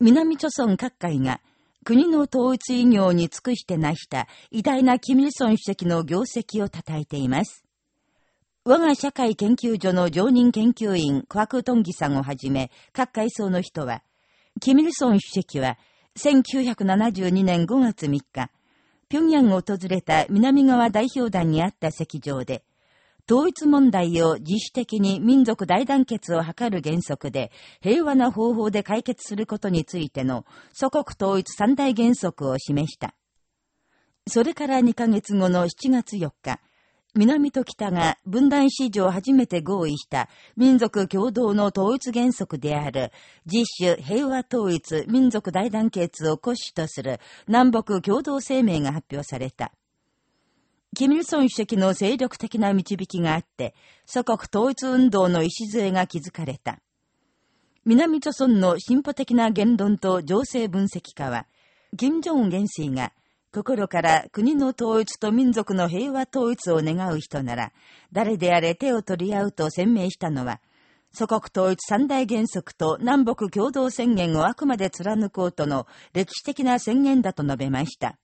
南朝村各界が国の統一医業に尽くして成した偉大なキミルソン主席の業績を称えています。我が社会研究所の常任研究員、クワクトンギさんをはじめ、各階層の人は、キミルソン主席は、1972年5月3日、平壌を訪れた南側代表団にあった席上で、統一問題を自主的に民族大団結を図る原則で、平和な方法で解決することについての祖国統一三大原則を示した。それから2ヶ月後の7月4日、南と北が分断史上初めて合意した民族共同の統一原則である自主平和統一民族大団結を骨子とする南北共同声明が発表された。キミルソン主席の精力的な導きがあって、祖国統一運動の礎が築かれた。南朝村の進歩的な言論と情勢分析家は、金正恩元帥が心から国の統一と民族の平和統一を願う人なら、誰であれ手を取り合うと宣明したのは、祖国統一三大原則と南北共同宣言をあくまで貫こうとの歴史的な宣言だと述べました。